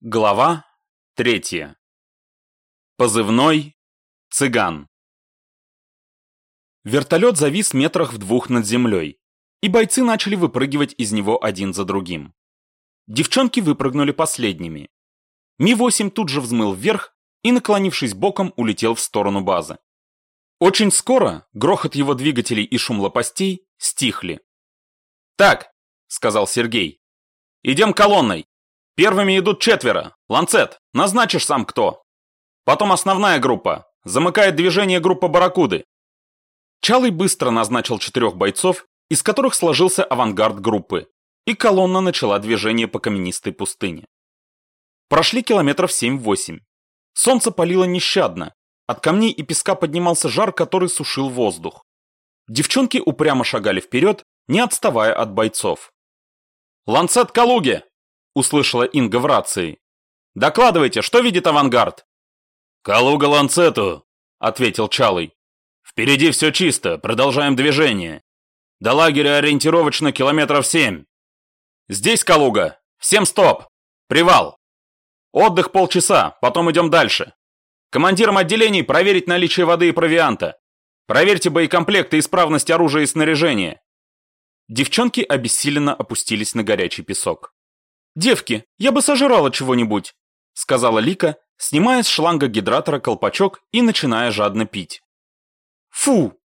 Глава третья. Позывной «Цыган». Вертолет завис метрах в двух над землей, и бойцы начали выпрыгивать из него один за другим. Девчонки выпрыгнули последними. Ми-8 тут же взмыл вверх и, наклонившись боком, улетел в сторону базы. Очень скоро грохот его двигателей и шум лопастей стихли. «Так», — сказал Сергей, — «идем колонной, Первыми идут четверо. Ланцет, назначишь сам кто. Потом основная группа. Замыкает движение группа Барракуды. Чалый быстро назначил четырех бойцов, из которых сложился авангард группы, и колонна начала движение по каменистой пустыне. Прошли километров 7-8. Солнце палило нещадно. От камней и песка поднимался жар, который сушил воздух. Девчонки упрямо шагали вперед, не отставая от бойцов. «Ланцет Калуге!» Услышала Инга в рации. «Докладывайте, что видит авангард?» «Калуга Ланцету», — ответил Чалый. «Впереди все чисто, продолжаем движение. До лагеря ориентировочно километров семь». «Здесь Калуга. Всем стоп. Привал. Отдых полчаса, потом идем дальше. Командирам отделений проверить наличие воды и провианта. Проверьте боекомплект и исправность оружия и снаряжения». Девчонки обессиленно опустились на горячий песок. «Девки, я бы сожрала чего-нибудь», — сказала Лика, снимая с шланга гидратора колпачок и начиная жадно пить. «Фу!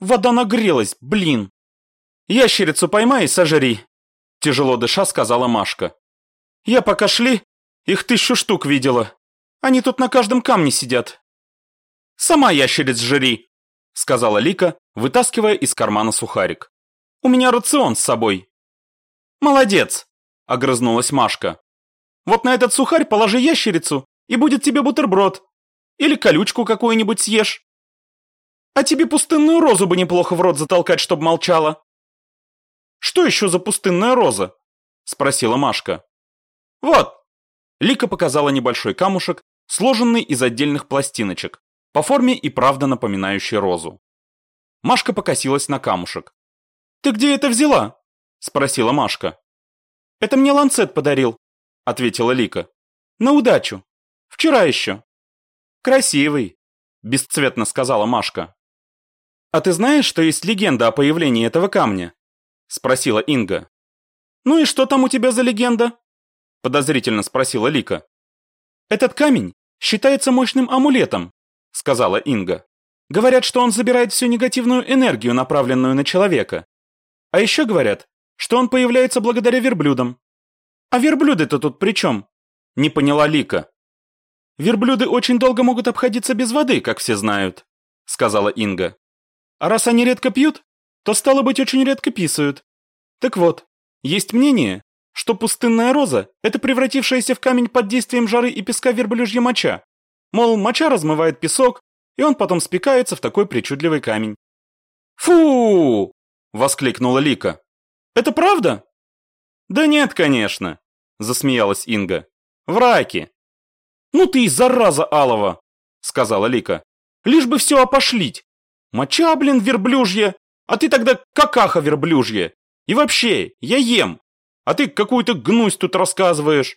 Вода нагрелась, блин!» «Ящерицу поймай и сожри», — тяжело дыша сказала Машка. «Я пока шли, их тысячу штук видела. Они тут на каждом камне сидят». «Сама ящериц жри», — сказала Лика, вытаскивая из кармана сухарик. «У меня рацион с собой». «Молодец», огрызнулась Машка. «Вот на этот сухарь положи ящерицу, и будет тебе бутерброд. Или колючку какую-нибудь съешь. А тебе пустынную розу бы неплохо в рот затолкать, чтоб молчала». «Что еще за пустынная роза?» – спросила Машка. «Вот». Лика показала небольшой камушек, сложенный из отдельных пластиночек, по форме и правда напоминающий розу. Машка покосилась на камушек. «Ты где это взяла?» – спросила Машка. «Это мне Ланцет подарил», — ответила Лика. «На удачу. Вчера еще». «Красивый», — бесцветно сказала Машка. «А ты знаешь, что есть легенда о появлении этого камня?» — спросила Инга. «Ну и что там у тебя за легенда?» — подозрительно спросила Лика. «Этот камень считается мощным амулетом», — сказала Инга. «Говорят, что он забирает всю негативную энергию, направленную на человека. А еще говорят, что он появляется благодаря верблюдам. А верблюды-то тут при чем? Не поняла Лика. Верблюды очень долго могут обходиться без воды, как все знают, сказала Инга. А раз они редко пьют, то стало быть очень редко писают. Так вот, есть мнение, что пустынная роза – это превратившаяся в камень под действием жары и песка верблюжья моча. Мол, моча размывает песок, и он потом спекается в такой причудливый камень. «Фу!» – воскликнула Лика. Это правда? Да нет, конечно, засмеялась Инга. Враки. Ну ты и зараза алова, сказала Лика. Лишь бы все опошлить. Моча, блин, верблюжья, а ты тогда какаха верблюжья. И вообще, я ем, а ты какую-то гнусь тут рассказываешь.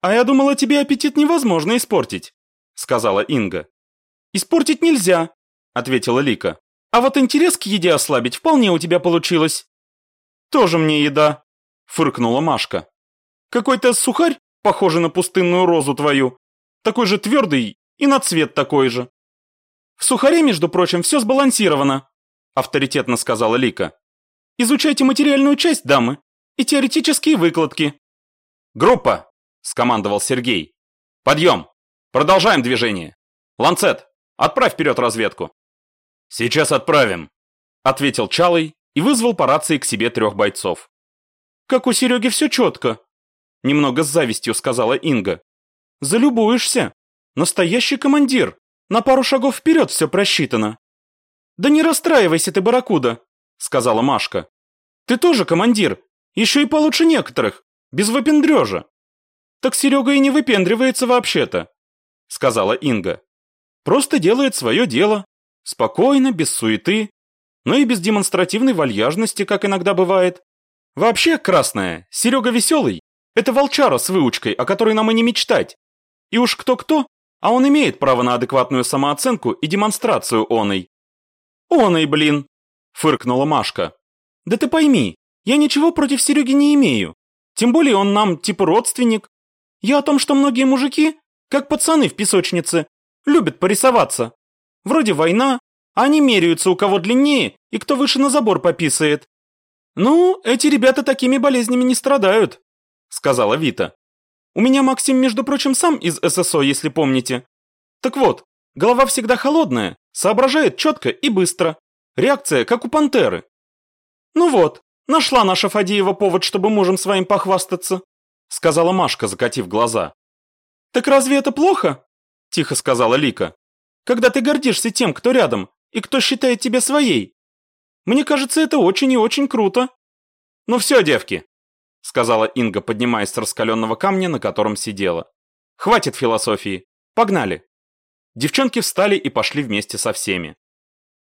А я думала, тебе аппетит невозможно испортить, сказала Инга. Испортить нельзя, ответила Лика. А вот интерес к еде ослабить вполне у тебя получилось. «Тоже мне еда», — фыркнула Машка. «Какой-то сухарь, похожий на пустынную розу твою, такой же твердый и на цвет такой же». «В сухаре, между прочим, все сбалансировано», — авторитетно сказала Лика. «Изучайте материальную часть, дамы, и теоретические выкладки». «Группа!» — скомандовал Сергей. «Подъем! Продолжаем движение! Ланцет, отправь вперед разведку!» «Сейчас отправим», — ответил Чалый и вызвал по рации к себе трех бойцов. «Как у Сереги все четко», — немного с завистью сказала Инга. «Залюбуешься. Настоящий командир. На пару шагов вперед все просчитано». «Да не расстраивайся ты, барракуда», — сказала Машка. «Ты тоже командир, еще и получше некоторых, без выпендрежа». «Так Серега и не выпендривается вообще-то», — сказала Инга. «Просто делает свое дело, спокойно, без суеты, но и без демонстративной вальяжности, как иногда бывает. Вообще, красная, Серега веселый Это волчара с выучкой, о которой нам и не мечтать. И уж кто-кто, а он имеет право на адекватную самооценку и демонстрацию оной. Оной, блин, фыркнула Машка. Да ты пойми, я ничего против Сереги не имею. Тем более он нам типа родственник. Я о том, что многие мужики, как пацаны в песочнице, любят порисоваться. Вроде война, они меряются, у кого длиннее и кто выше на забор пописает. Ну, эти ребята такими болезнями не страдают, сказала Вита. У меня Максим, между прочим, сам из ССО, если помните. Так вот, голова всегда холодная, соображает четко и быстро. Реакция, как у пантеры. Ну вот, нашла наша Фадеева повод, чтобы мужем своим похвастаться, сказала Машка, закатив глаза. Так разве это плохо? Тихо сказала Лика. Когда ты гордишься тем, кто рядом, и кто считает тебя своей. Мне кажется, это очень и очень круто. Ну все, девки, сказала Инга, поднимаясь с раскаленного камня, на котором сидела. Хватит философии. Погнали. Девчонки встали и пошли вместе со всеми.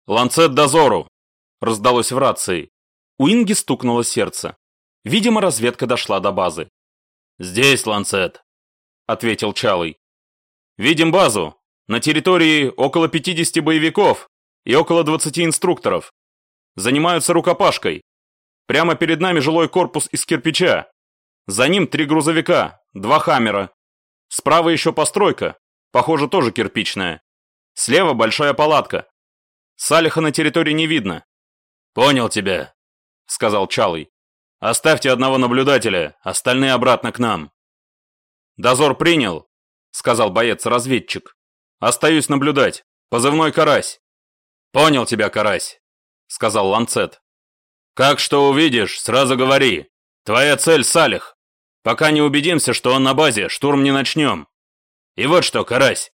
«Ланцет дозору!» – раздалось в рации. У Инги стукнуло сердце. Видимо, разведка дошла до базы. «Здесь, Ланцет», – ответил Чалый. «Видим базу. На территории около 50 боевиков и около 20 инструкторов. Занимаются рукопашкой. Прямо перед нами жилой корпус из кирпича. За ним три грузовика, два хаммера. Справа еще постройка, похоже, тоже кирпичная. Слева большая палатка. Салиха на территории не видно. «Понял тебя», — сказал Чалый. «Оставьте одного наблюдателя, остальные обратно к нам». «Дозор принял», — сказал боец-разведчик. «Остаюсь наблюдать. Позывной Карась». «Понял тебя, Карась», — сказал Ланцет. «Как что увидишь, сразу говори. Твоя цель — Салих. Пока не убедимся, что он на базе, штурм не начнем. И вот что, Карась,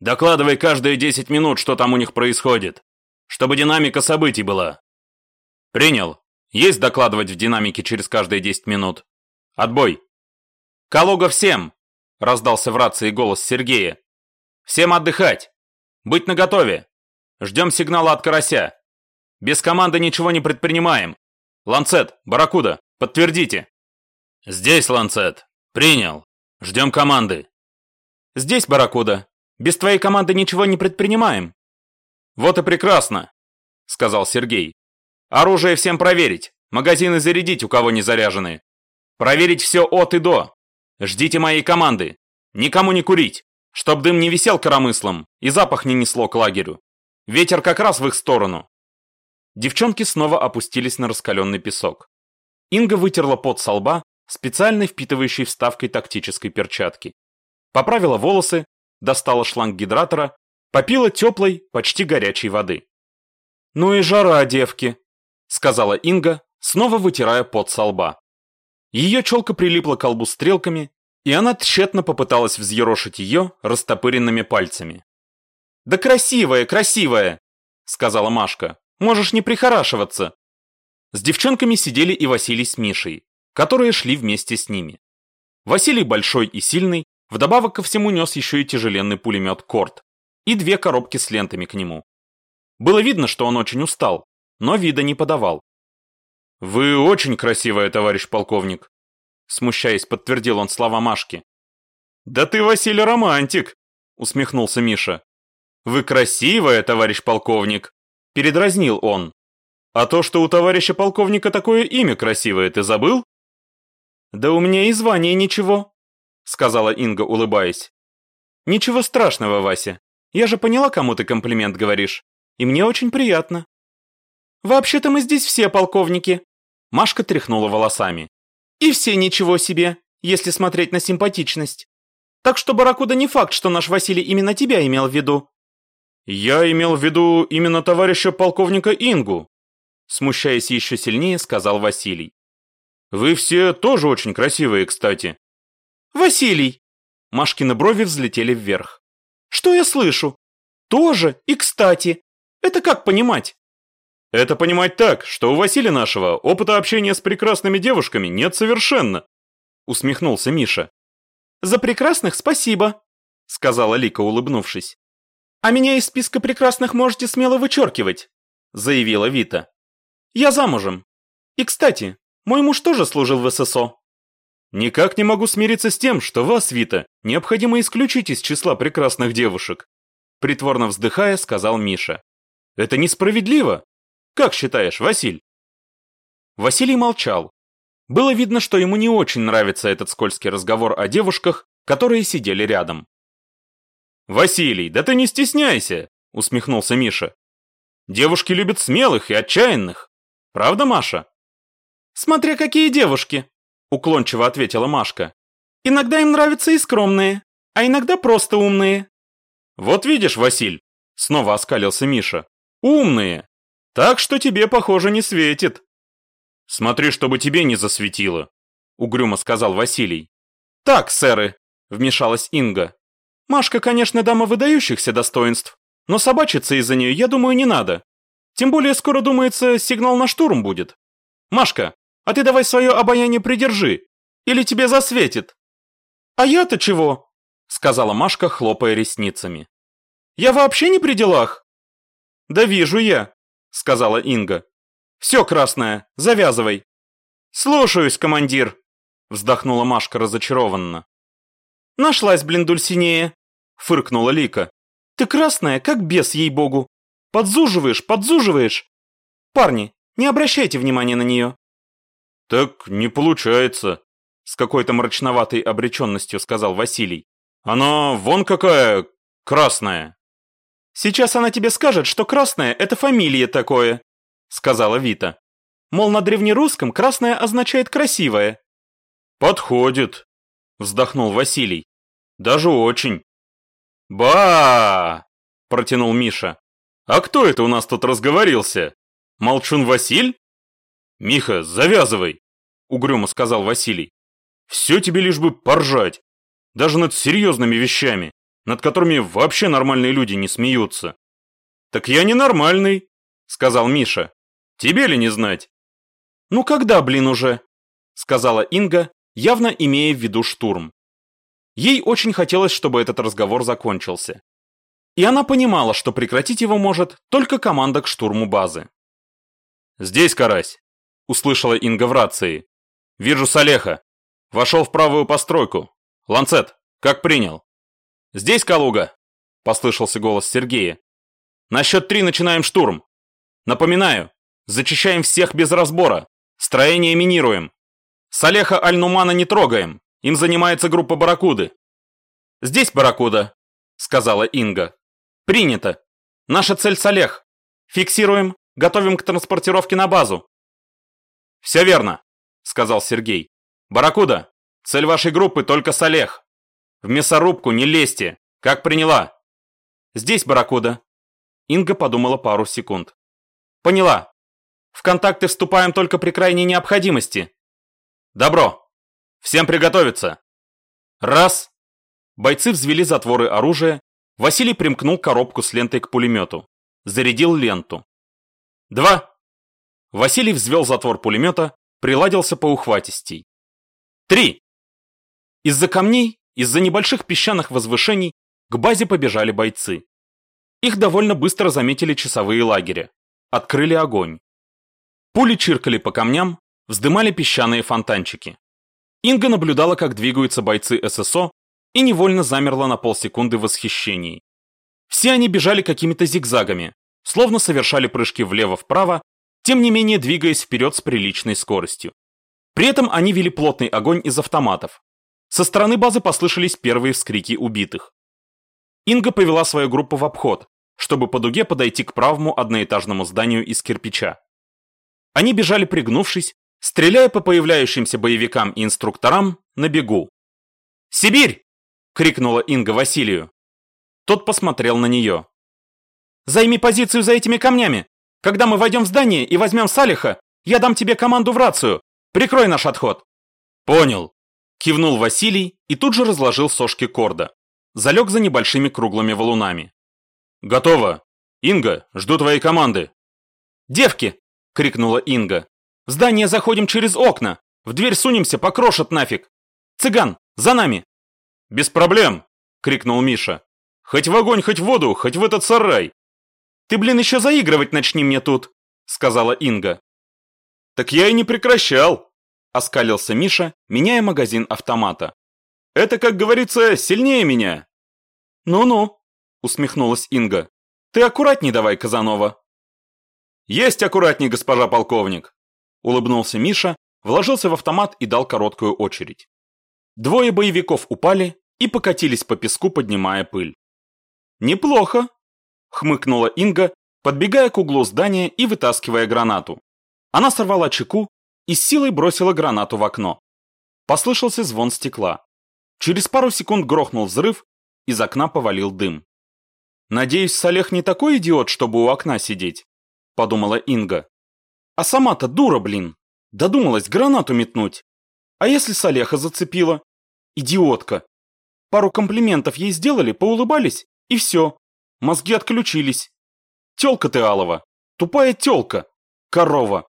докладывай каждые 10 минут, что там у них происходит, чтобы динамика событий была». «Принял. Есть докладывать в динамике через каждые 10 минут. Отбой». «Калуга всем!» — раздался в рации голос Сергея. «Всем отдыхать! Быть наготове! Ждем сигнала от Карася! Без команды ничего не предпринимаем! Ланцет, Баракуда, подтвердите!» «Здесь, Ланцет. Принял. Ждем команды». «Здесь, Баракуда. Без твоей команды ничего не предпринимаем». «Вот и прекрасно», — сказал Сергей. «Оружие всем проверить. Магазины зарядить, у кого не заряжены. Проверить все от и до. Ждите моей команды. Никому не курить, чтоб дым не висел коромыслом и запах не несло к лагерю. Ветер как раз в их сторону. Девчонки снова опустились на раскаленный песок. Инга вытерла пот со лба специальной впитывающей вставкой тактической перчатки. Поправила волосы, достала шланг гидратора, попила теплой, почти горячей воды. «Ну и жара, девки», — сказала Инга, снова вытирая пот со лба. Ее челка прилипла к колбу стрелками, и она тщетно попыталась взъерошить ее растопыренными пальцами. «Да красивая, красивая!» — сказала Машка. Можешь не прихорашиваться. С девчонками сидели и Василий с Мишей, которые шли вместе с ними. Василий большой и сильный, вдобавок ко всему нес еще и тяжеленный пулемет Корт и две коробки с лентами к нему. Было видно, что он очень устал, но вида не подавал. «Вы очень красивая, товарищ полковник», смущаясь, подтвердил он слова Машки. «Да ты, Василий, романтик», усмехнулся Миша. «Вы красивая, товарищ полковник», Передразнил он. А то, что у товарища полковника такое имя красивое, ты забыл? Да у меня и звания ничего, сказала Инга, улыбаясь. Ничего страшного, Вася. Я же поняла, кому ты комплимент говоришь. И мне очень приятно. Вообще-то мы здесь все полковники. Машка тряхнула волосами. И все ничего себе, если смотреть на симпатичность. Так что, Баракуда, не факт, что наш Василий именно тебя имел в виду. «Я имел в виду именно товарища полковника Ингу», смущаясь еще сильнее, сказал Василий. «Вы все тоже очень красивые, кстати». «Василий!» Машкины брови взлетели вверх. «Что я слышу? Тоже и кстати. Это как понимать?» «Это понимать так, что у Василия нашего опыта общения с прекрасными девушками нет совершенно», усмехнулся Миша. «За прекрасных спасибо», сказала Лика, улыбнувшись. «А меня из списка прекрасных можете смело вычеркивать», заявила Вита. «Я замужем. И, кстати, мой муж тоже служил в ССО». Никак не могу смириться с тем, что вас, Вита, необходимо исключить из числа прекрасных девушек. Притворно вздыхая, сказал Миша. Это несправедливо. Как считаешь, Василь? Василий молчал. Было видно, что ему не очень нравится этот скользкий разговор о девушках, которые сидели рядом. «Василий, да ты не стесняйся!» – усмехнулся Миша. «Девушки любят смелых и отчаянных. Правда, Маша?» «Смотря какие девушки!» – уклончиво ответила Машка. «Иногда им нравятся и скромные, а иногда просто умные». «Вот видишь, Василь!» – снова оскалился Миша. «Умные! Так что тебе, похоже, не светит». «Смотри, чтобы тебе не засветило», – угрюмо сказал Василий. «Так, сэры», – вмешалась Инга. «Машка, конечно, дама выдающихся достоинств, но собачиться из-за нее, я думаю, не надо. Тем более скоро, думается, сигнал на штурм будет. Машка, а ты давай свое обаяние придержи, или тебе засветит». «А я-то чего?» – сказала Машка, хлопая ресницами. «Я вообще не при делах?» «Да вижу я», – сказала Инга. «Все, красное, завязывай». «Слушаюсь, командир», – вздохнула Машка разочарованно. «Нашлась, блин, Дульсинея», – фыркнула Лика. «Ты красная, как бес, ей-богу. Подзуживаешь, подзуживаешь. Парни, не обращайте внимания на нее». «Так не получается», – с какой-то мрачноватой обреченностью сказал Василий. «Она вон какая красная». «Сейчас она тебе скажет, что красная – это фамилия такое», – сказала Вита. «Мол, на древнерусском красное означает красивое». «Подходит», – вздохнул Василий. «Даже очень». «Ба!» – протянул Миша. «А кто это у нас тут разговорился? Молчун Василь?» «Миха, завязывай!» – угрюмо сказал Василий. «Все тебе лишь бы поржать. Даже над серьезными вещами, над которыми вообще нормальные люди не смеются». «Так я не нормальный», – сказал Миша. «Тебе ли не знать?» «Ну когда, блин, уже?» – сказала Инга, явно имея в виду штурм. Ей очень хотелось, чтобы этот разговор закончился. И она понимала, что прекратить его может только команда к штурму базы. «Здесь, Карась!» – услышала Инга в рации. «Вижу Салеха. Вошел в правую постройку. Ланцет, как принял?» «Здесь, Калуга!» – послышался голос Сергея. «На счет три начинаем штурм. Напоминаю, зачищаем всех без разбора. Строение минируем. Салеха Аль-Нумана не трогаем. Им занимается группа Барракуды. Здесь Барракуда, сказала Инга. Принято. Наша цель Салех. Фиксируем, готовим к транспортировке на базу. Все верно, сказал Сергей. Барракуда, цель вашей группы только Салех. В мясорубку не лезьте. Как приняла? Здесь Барракуда. Инга подумала пару секунд. Поняла. В контакты вступаем только при крайней необходимости. Добро. Всем приготовиться. Раз. Бойцы взвели затворы оружия. Василий примкнул коробку с лентой к пулемету. Зарядил ленту. Два. Василий взвел затвор пулемета, приладился по ухватистей. Три. Из-за камней, из-за небольших песчаных возвышений к базе побежали бойцы. Их довольно быстро заметили часовые лагеря. Открыли огонь. Пули чиркали по камням, вздымали песчаные фонтанчики. Инга наблюдала, как двигаются бойцы ССО, и невольно замерла на полсекунды в восхищении. Все они бежали какими-то зигзагами, словно совершали прыжки влево-вправо, тем не менее двигаясь вперед с приличной скоростью. При этом они вели плотный огонь из автоматов. Со стороны базы послышались первые вскрики убитых. Инга повела свою группу в обход, чтобы по дуге подойти к правому одноэтажному зданию из кирпича. Они бежали пригнувшись, стреляя по появляющимся боевикам и инструкторам на бегу. «Сибирь!» — крикнула Инга Василию. Тот посмотрел на нее. «Займи позицию за этими камнями. Когда мы войдем в здание и возьмем Салиха, я дам тебе команду в рацию. Прикрой наш отход». «Понял», — кивнул Василий и тут же разложил сошки корда. Залег за небольшими круглыми валунами. «Готово. Инга, жду твоей команды». «Девки!» — крикнула Инга. «В здание заходим через окна. В дверь сунемся, покрошат нафиг. Цыган, за нами!» «Без проблем!» — крикнул Миша. «Хоть в огонь, хоть в воду, хоть в этот сарай!» «Ты, блин, еще заигрывать начни мне тут!» — сказала Инга. «Так я и не прекращал!» — Оскалился Миша, меняя магазин автомата. «Это, как говорится, сильнее меня!» «Ну-ну», усмехнулась Инга. «Ты аккуратней давай, Казанова». «Есть аккуратней, госпожа полковник!» Улыбнулся Миша, вложился в автомат и дал короткую очередь. Двое боевиков упали и покатились по песку, поднимая пыль. «Неплохо!» – хмыкнула Инга, подбегая к углу здания и вытаскивая гранату. Она сорвала чеку и с силой бросила гранату в окно. Послышался звон стекла. Через пару секунд грохнул взрыв, из окна повалил дым. «Надеюсь, Салех не такой идиот, чтобы у окна сидеть», – подумала Инга. «А сама-то дура, блин! Додумалась гранату метнуть. А если Салеха зацепила? Идиотка! Пару комплиментов ей сделали, поулыбались, и все. Мозги отключились. Тёлка ты, Алова! Тупая тёлка! Корова!»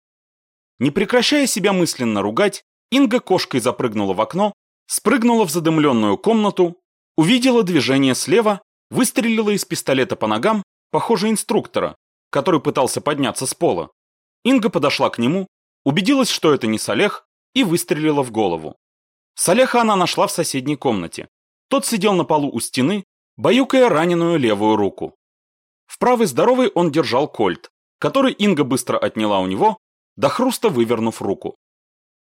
Не прекращая себя мысленно ругать, Инга кошкой запрыгнула в окно, спрыгнула в задымленную комнату, увидела движение слева выстрелила из пистолета по ногам, похоже, инструктора, который пытался подняться с пола. Инга подошла к нему, убедилась, что это не Салех, и выстрелила в голову. Салеха она нашла в соседней комнате. Тот сидел на полу у стены, баюкая раненую левую руку. В правой здоровой он держал кольт, который Инга быстро отняла у него, до хруста вывернув руку.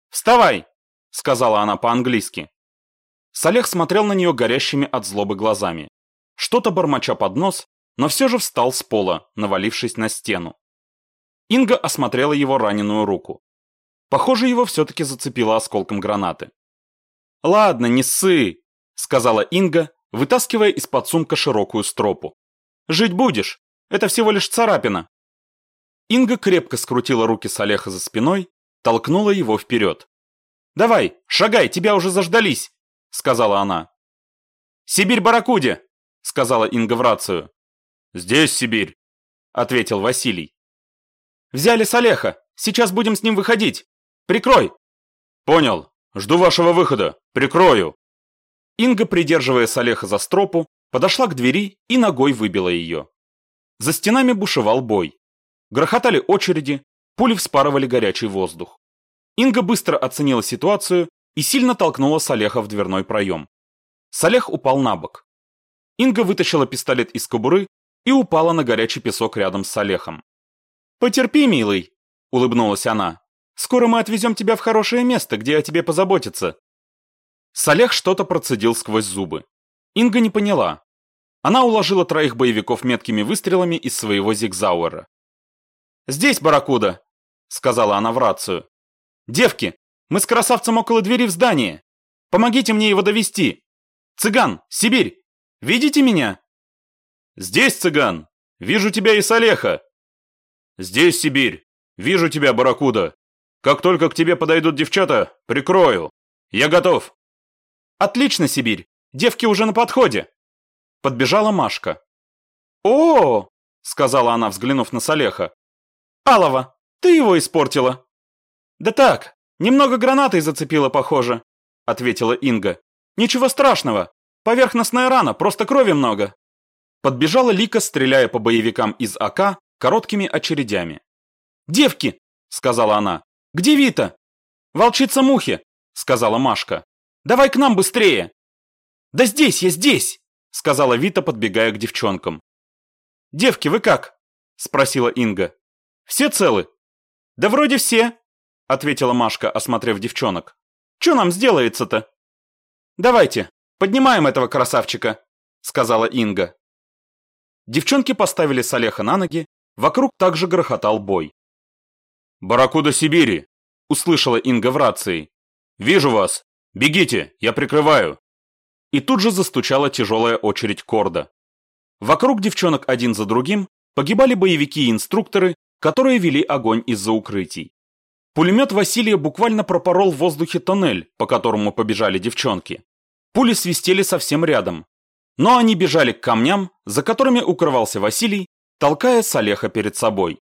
«Вставай!» – сказала она по-английски. Салех смотрел на нее горящими от злобы глазами что-то бормоча под нос, но все же встал с пола, навалившись на стену. Инга осмотрела его раненую руку. Похоже, его все-таки зацепило осколком гранаты. «Ладно, не ссы», — сказала Инга, вытаскивая из-под сумка широкую стропу. «Жить будешь, это всего лишь царапина». Инга крепко скрутила руки Салеха за спиной, толкнула его вперед. «Давай, шагай, тебя уже заждались», — сказала она. «Сибирь Баракуде!» — сказала Инга в рацию. «Здесь Сибирь», — ответил Василий. «Взяли Салеха. Сейчас будем с ним выходить. Прикрой!» «Понял. Жду вашего выхода. Прикрою!» Инга, придерживая Салеха за стропу, подошла к двери и ногой выбила ее. За стенами бушевал бой. Грохотали очереди, пули вспарывали горячий воздух. Инга быстро оценила ситуацию и сильно толкнула Салеха в дверной проем. Салех упал на бок. Инга вытащила пистолет из кобуры и упала на горячий песок рядом с Олехом. «Потерпи, милый», — улыбнулась она. «Скоро мы отвезем тебя в хорошее место, где о тебе позаботятся». Салех что-то процедил сквозь зубы. Инга не поняла. Она уложила троих боевиков меткими выстрелами из своего зигзауэра. «Здесь, барракуда!» — сказала она в рацию. «Девки, мы с красавцем около двери в здании. Помогите мне его довести. Цыган, Сибирь, Видите меня?» «Здесь, цыган! Вижу тебя и Салеха!» «Здесь, Сибирь! Вижу тебя, Баракуда! Как только к тебе подойдут девчата, прикрою! Я готов!» «Отлично, Сибирь! Девки уже на подходе!» Подбежала Машка. «О, -о, -о сказала она, взглянув на Салеха. «Алова, ты его испортила!» «Да так, немного гранатой зацепила, похоже», — ответила Инга. «Ничего страшного, Поверхностная рана, просто крови много. Подбежала Лика, стреляя по боевикам из АК короткими очередями. «Девки!» — сказала она. «Где Вита?» «Волчица Мухи!» — сказала Машка. «Давай к нам быстрее!» «Да здесь, я здесь!» — сказала Вита, подбегая к девчонкам. «Девки, вы как?» — спросила Инга. «Все целы?» «Да вроде все», — ответила Машка, осмотрев девчонок. «Че нам сделается-то?» «Давайте, «Поднимаем этого красавчика», — сказала Инга. Девчонки поставили Салеха на ноги, вокруг также грохотал бой. «Барракуда Сибири!» — услышала Инга в рации. «Вижу вас! Бегите, я прикрываю!» И тут же застучала тяжелая очередь корда. Вокруг девчонок один за другим погибали боевики и инструкторы, которые вели огонь из-за укрытий. Пулемет Василия буквально пропорол в воздухе тоннель, по которому побежали девчонки. Пули свистели совсем рядом. Но они бежали к камням, за которыми укрывался Василий, толкая Салеха перед собой.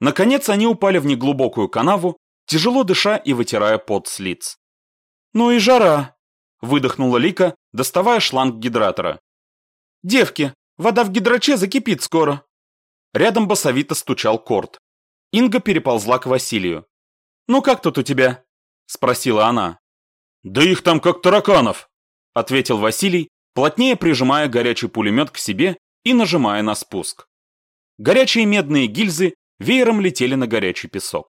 Наконец они упали в неглубокую канаву, тяжело дыша и вытирая пот с лиц. «Ну и жара!» – выдохнула Лика, доставая шланг гидратора. «Девки, вода в гидраче закипит скоро!» Рядом басовито стучал корт. Инга переползла к Василию. «Ну как тут у тебя?» Спросила она. Да их там как тараканов, ответил Василий, плотнее прижимая горячий пулемет к себе и нажимая на спуск. Горячие медные гильзы веером летели на горячий песок.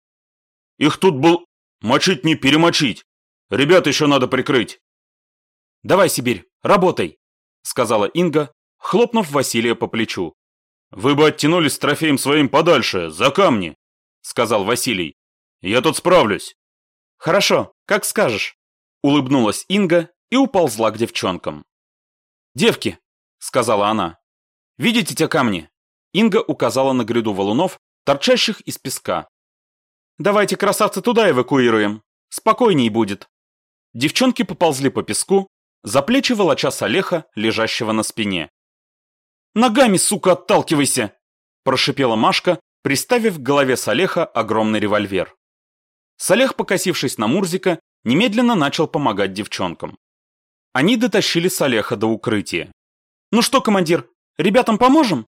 Их тут был мочить не перемочить. Ребят еще надо прикрыть. Давай, Сибирь, работай, сказала Инга, хлопнув Василия по плечу. Вы бы оттянулись с трофеем своим подальше, за камни, сказал Василий. Я тут справлюсь. Хорошо, как скажешь, улыбнулась Инга и уползла к девчонкам. «Девки», — сказала она, — «видите те камни?» Инга указала на гряду валунов, торчащих из песка. «Давайте красавца туда эвакуируем. Спокойней будет». Девчонки поползли по песку, за плечи волоча Салеха, лежащего на спине. «Ногами, сука, отталкивайся!» – прошипела Машка, приставив к голове Салеха огромный револьвер. Салех, покосившись на Мурзика, немедленно начал помогать девчонкам. Они дотащили Салеха до укрытия. «Ну что, командир, ребятам поможем?»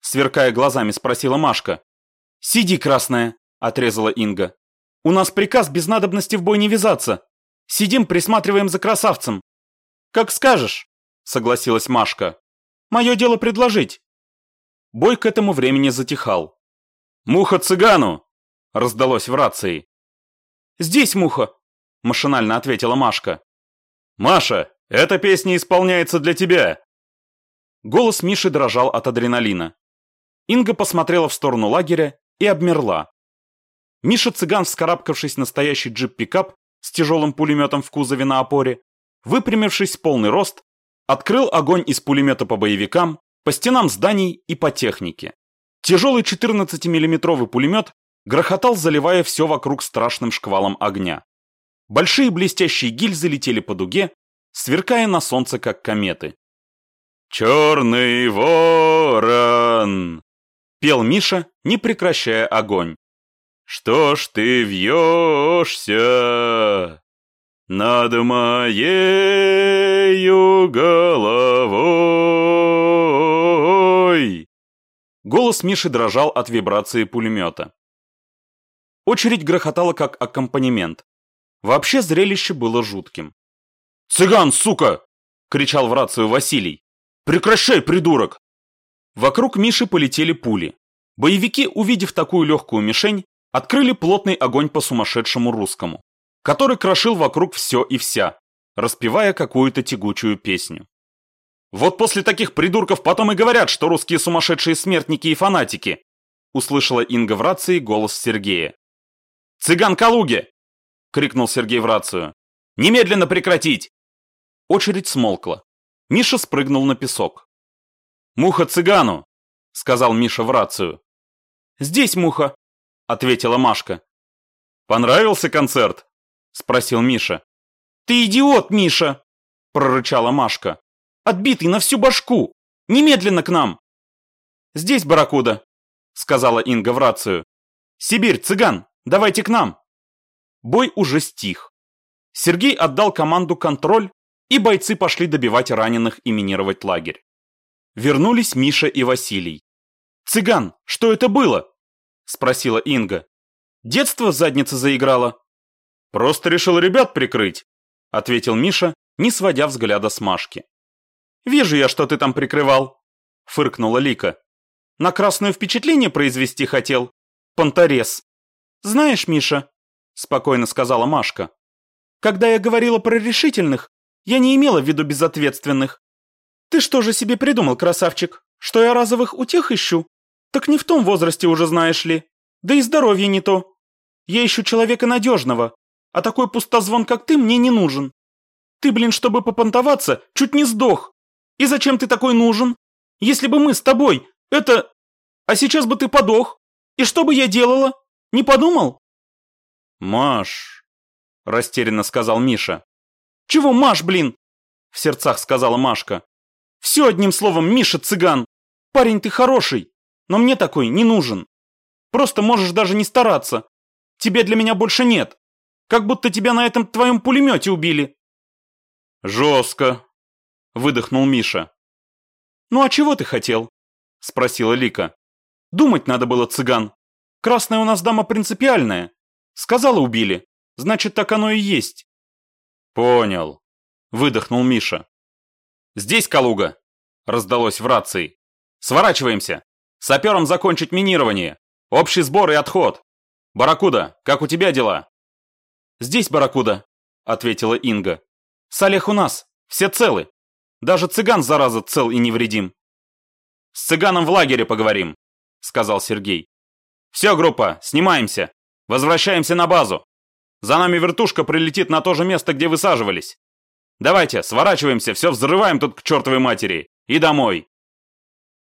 Сверкая глазами, спросила Машка. «Сиди, красная», – отрезала Инга. «У нас приказ без надобности в бой не вязаться. Сидим, присматриваем за красавцем». «Как скажешь», – согласилась Машка. «Мое дело предложить». Бой к этому времени затихал. «Муха цыгану!» – раздалось в рации. «Здесь муха!» – машинально ответила Машка. «Маша, эта песня исполняется для тебя!» Голос Миши дрожал от адреналина. Инга посмотрела в сторону лагеря и обмерла. Миша-цыган, вскарабкавшись на стоящий джип-пикап с тяжелым пулеметом в кузове на опоре, выпрямившись в полный рост, открыл огонь из пулемета по боевикам, по стенам зданий и по технике. Тяжелый 14-миллиметровый пулемет грохотал, заливая все вокруг страшным шквалом огня. Большие блестящие гильзы летели по дуге, сверкая на солнце, как кометы. «Черный ворон!» — пел Миша, не прекращая огонь. «Что ж ты вьешься над моею головой?» Голос Миши дрожал от вибрации пулемета. Очередь грохотала как аккомпанемент. Вообще зрелище было жутким. «Цыган, сука!» — кричал в рацию Василий. «Прекращай, придурок!» Вокруг Миши полетели пули. Боевики, увидев такую легкую мишень, открыли плотный огонь по сумасшедшему русскому, который крошил вокруг все и вся, распевая какую-то тягучую песню. «Вот после таких придурков потом и говорят, что русские сумасшедшие смертники и фанатики!» услышала Инга в рации голос Сергея. «Цыган Калуги!» — крикнул Сергей в рацию. «Немедленно прекратить!» Очередь смолкла. Миша спрыгнул на песок. «Муха цыгану!» — сказал Миша в рацию. «Здесь муха!» — ответила Машка. «Понравился концерт?» — спросил Миша. «Ты идиот, Миша!» — прорычала Машка. «Отбитый на всю башку! Немедленно к нам!» «Здесь, барракуда!» — сказала Инга в рацию. «Сибирь, цыган, давайте к нам!» Бой уже стих. Сергей отдал команду «Контроль», и бойцы пошли добивать раненых и минировать лагерь. Вернулись Миша и Василий. «Цыган, что это было?» – спросила Инга. «Детство задница заиграла». «Просто решил ребят прикрыть», – ответил Миша, не сводя взгляда с Машки. «Вижу я, что ты там прикрывал», – фыркнула Лика. «На красное впечатление произвести хотел? Понторез. Знаешь, Миша, спокойно сказала Машка. Когда я говорила про решительных, я не имела в виду безответственных. Ты что же себе придумал, красавчик? Что я разовых утех ищу? Так не в том возрасте уже, знаешь ли. Да и здоровье не то. Я ищу человека надежного, а такой пустозвон, как ты, мне не нужен. Ты, блин, чтобы попонтоваться, чуть не сдох. И зачем ты такой нужен? Если бы мы с тобой, это... А сейчас бы ты подох. И что бы я делала? Не подумал? «Маш», – растерянно сказал Миша. «Чего Маш, блин?» – в сердцах сказала Машка. «Все одним словом, Миша цыган. Парень ты хороший, но мне такой не нужен. Просто можешь даже не стараться. Тебе для меня больше нет. Как будто тебя на этом твоем пулемете убили». «Жестко», – выдохнул Миша. «Ну а чего ты хотел?» – спросила Лика. «Думать надо было, цыган. Красная у нас дама принципиальная. Сказала убили. Значит, так оно и есть. Понял. Выдохнул Миша. Здесь Калуга. Раздалось в рации. Сворачиваемся. Сапером закончить минирование. Общий сбор и отход. Баракуда, как у тебя дела? Здесь Баракуда, ответила Инга. Салех у нас. Все целы. Даже цыган, зараза, цел и невредим. С цыганом в лагере поговорим, сказал Сергей. Все, группа, снимаемся. Возвращаемся на базу. За нами вертушка прилетит на то же место, где высаживались. Давайте, сворачиваемся, все взрываем тут к чертовой матери. И домой.